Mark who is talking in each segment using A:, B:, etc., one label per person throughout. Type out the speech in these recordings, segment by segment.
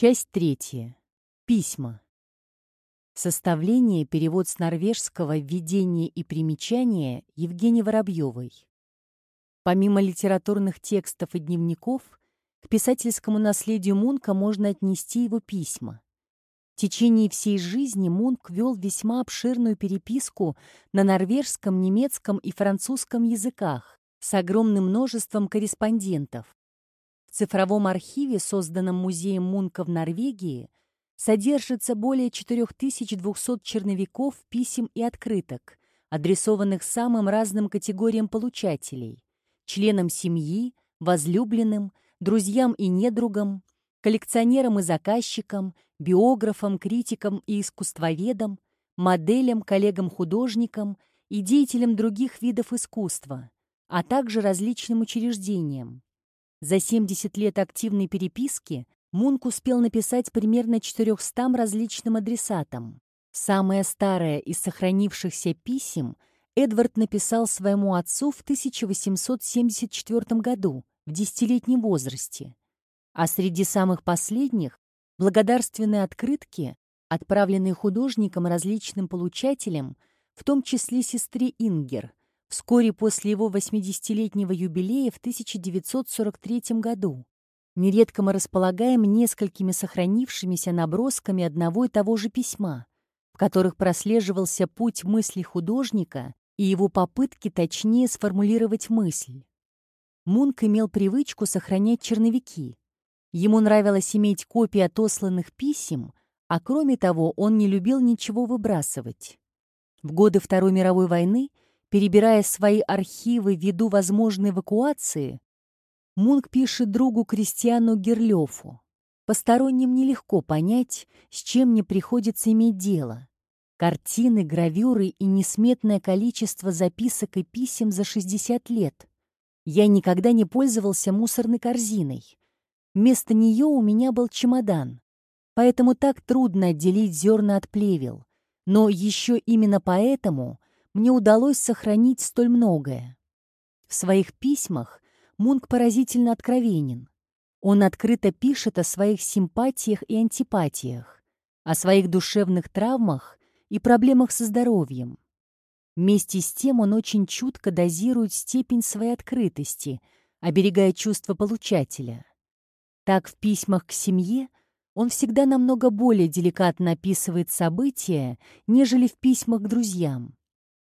A: Часть третья. Письма. Составление, перевод с норвежского, введение и примечание Евгении Воробьевой. Помимо литературных текстов и дневников, к писательскому наследию Мунка можно отнести его письма. В течение всей жизни Мунк вел весьма обширную переписку на норвежском, немецком и французском языках с огромным множеством корреспондентов. Цифровом архиве, созданном музеем Мунка в Норвегии, содержится более 4200 черновиков, писем и открыток, адресованных самым разным категориям получателей – членам семьи, возлюбленным, друзьям и недругам, коллекционерам и заказчикам, биографам, критикам и искусствоведам, моделям, коллегам-художникам и деятелям других видов искусства, а также различным учреждениям. За 70 лет активной переписки Мунк успел написать примерно 400 различным адресатам. Самое старое из сохранившихся писем Эдвард написал своему отцу в 1874 году, в десятилетнем возрасте. А среди самых последних – благодарственные открытки, отправленные художникам различным получателям, в том числе сестре Ингер, вскоре после его 80-летнего юбилея в 1943 году. Нередко мы располагаем несколькими сохранившимися набросками одного и того же письма, в которых прослеживался путь мысли художника и его попытки точнее сформулировать мысль. Мунк имел привычку сохранять черновики. Ему нравилось иметь копии отосланных писем, а кроме того он не любил ничего выбрасывать. В годы Второй мировой войны, перебирая свои архивы ввиду возможной эвакуации, Мунк пишет другу Кристиану Герлёфу. Посторонним нелегко понять, с чем мне приходится иметь дело. Картины, гравюры и несметное количество записок и писем за 60 лет. Я никогда не пользовался мусорной корзиной. Вместо нее у меня был чемодан. Поэтому так трудно отделить зерна от плевел. Но еще именно поэтому мне удалось сохранить столь многое. В своих письмах Мунк поразительно откровенен. Он открыто пишет о своих симпатиях и антипатиях, о своих душевных травмах и проблемах со здоровьем. Вместе с тем он очень чутко дозирует степень своей открытости, оберегая чувства получателя. Так в письмах к семье он всегда намного более деликатно описывает события, нежели в письмах к друзьям.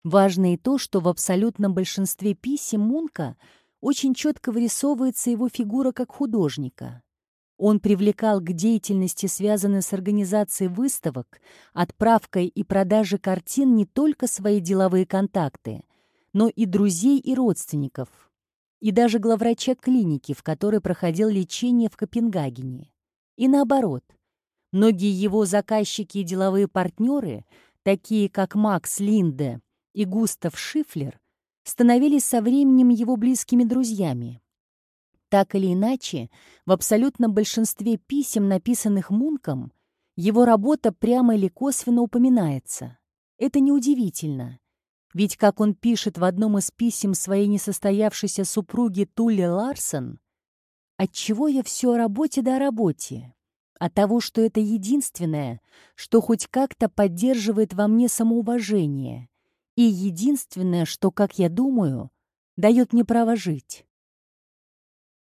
A: Важно и то, что в абсолютном большинстве писем Мунка – очень четко вырисовывается его фигура как художника. Он привлекал к деятельности, связанной с организацией выставок, отправкой и продажей картин не только свои деловые контакты, но и друзей и родственников, и даже главврача клиники, в которой проходил лечение в Копенгагене. И наоборот, многие его заказчики и деловые партнеры, такие как Макс Линде и Густав Шифлер, становились со временем его близкими друзьями. Так или иначе, в абсолютном большинстве писем, написанных Мунком, его работа прямо или косвенно упоминается. Это неудивительно. Ведь, как он пишет в одном из писем своей несостоявшейся супруге Туле Ларсон, «Отчего я все о работе да о работе? От того, что это единственное, что хоть как-то поддерживает во мне самоуважение, и единственное, что, как я думаю, дает мне право жить.